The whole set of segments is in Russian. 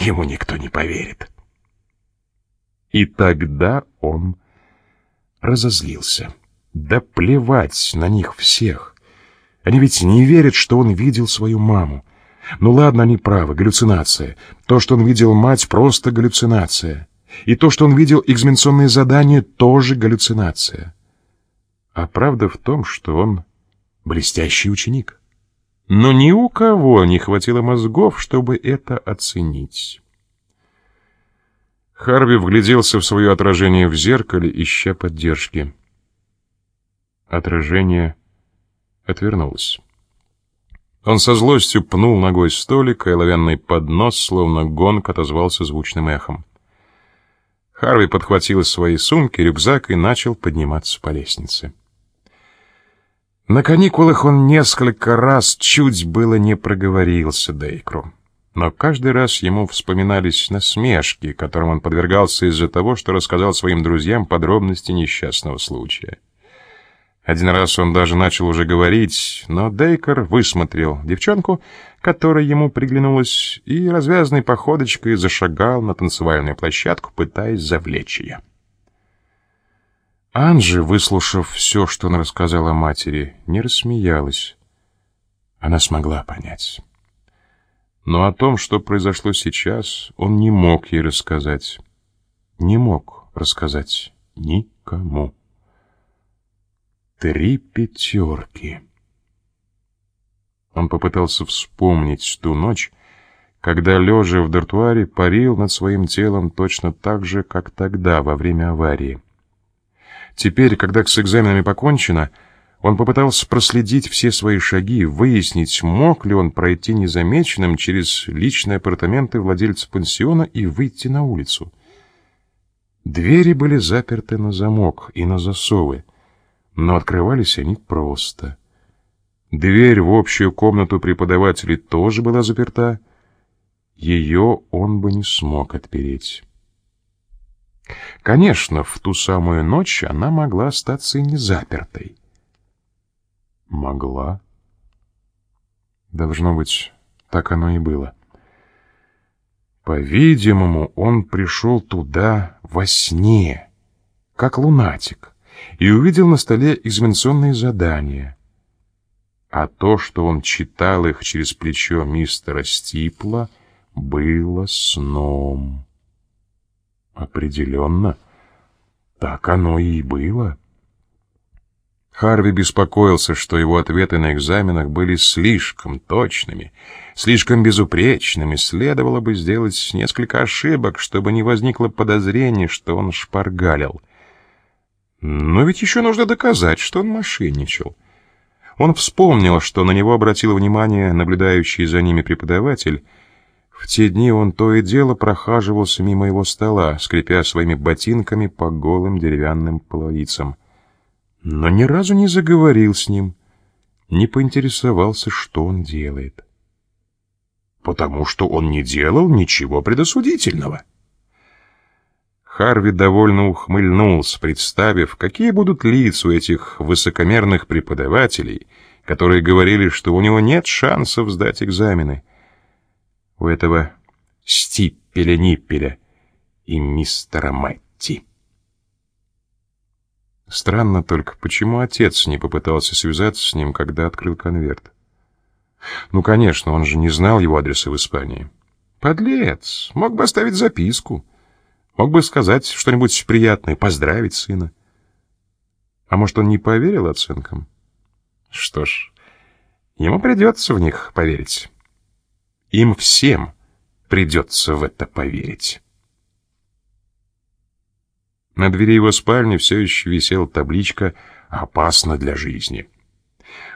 ему никто не поверит. И тогда он разозлился. Да плевать на них всех. Они ведь не верят, что он видел свою маму. Ну ладно, они правы, галлюцинация. То, что он видел мать, просто галлюцинация. И то, что он видел экзаменационные задания, тоже галлюцинация. А правда в том, что он блестящий ученик. Но ни у кого не хватило мозгов, чтобы это оценить. Харви вгляделся в свое отражение в зеркале, ища поддержки. Отражение отвернулось. Он со злостью пнул ногой столик, и оловянный поднос, словно гонг, отозвался звучным эхом. Харви подхватил из своей сумки рюкзак и начал подниматься по лестнице. На каникулах он несколько раз чуть было не проговорился Дейкру. Но каждый раз ему вспоминались насмешки, которым он подвергался из-за того, что рассказал своим друзьям подробности несчастного случая. Один раз он даже начал уже говорить, но Дейкер высмотрел девчонку, которая ему приглянулась, и развязной походочкой зашагал на танцевальную площадку, пытаясь завлечь ее. Анжи, выслушав все, что он рассказал о матери, не рассмеялась. Она смогла понять. Но о том, что произошло сейчас, он не мог ей рассказать. Не мог рассказать никому. Три пятерки. Он попытался вспомнить ту ночь, когда, лежа в дартуаре, парил над своим телом точно так же, как тогда, во время аварии. Теперь, когда с экзаменами покончено, он попытался проследить все свои шаги, выяснить, мог ли он пройти незамеченным через личные апартаменты владельца пансиона и выйти на улицу. Двери были заперты на замок и на засовы но открывались они просто. Дверь в общую комнату преподавателей тоже была заперта. Ее он бы не смог отпереть. Конечно, в ту самую ночь она могла остаться и не запертой. Могла. Должно быть, так оно и было. По-видимому, он пришел туда во сне, как лунатик и увидел на столе экзаменационные задания. А то, что он читал их через плечо мистера Стипла, было сном. Определенно, так оно и было. Харви беспокоился, что его ответы на экзаменах были слишком точными, слишком безупречными, следовало бы сделать несколько ошибок, чтобы не возникло подозрения, что он шпаргалил. Но ведь еще нужно доказать, что он мошенничал. Он вспомнил, что на него обратил внимание наблюдающий за ними преподаватель. В те дни он то и дело прохаживался мимо его стола, скрипя своими ботинками по голым деревянным половицам. Но ни разу не заговорил с ним, не поинтересовался, что он делает. Потому что он не делал ничего предосудительного. Харви довольно ухмыльнулся, представив, какие будут лица у этих высокомерных преподавателей, которые говорили, что у него нет шансов сдать экзамены. У этого Стиппеля-Ниппеля и мистера Мэтти. Странно только, почему отец не попытался связаться с ним, когда открыл конверт. Ну, конечно, он же не знал его адреса в Испании. Подлец, мог бы оставить записку. Мог бы сказать что-нибудь приятное, поздравить сына. А может, он не поверил оценкам? Что ж, ему придется в них поверить. Им всем придется в это поверить. На двери его спальни все еще висела табличка «Опасно для жизни».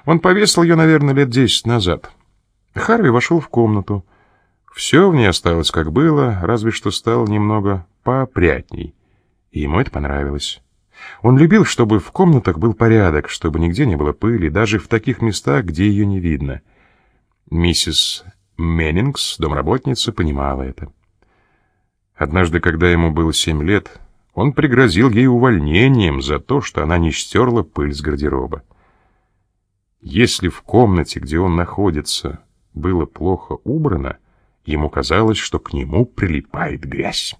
Он повесил ее, наверное, лет десять назад. Харви вошел в комнату. Все в ней осталось как было, разве что стало немного поопрятней. И ему это понравилось. Он любил, чтобы в комнатах был порядок, чтобы нигде не было пыли, даже в таких местах, где ее не видно. Миссис Меннингс, домработница, понимала это. Однажды, когда ему было семь лет, он пригрозил ей увольнением за то, что она не стерла пыль с гардероба. Если в комнате, где он находится, было плохо убрано, Ему казалось, что к нему прилипает грязь.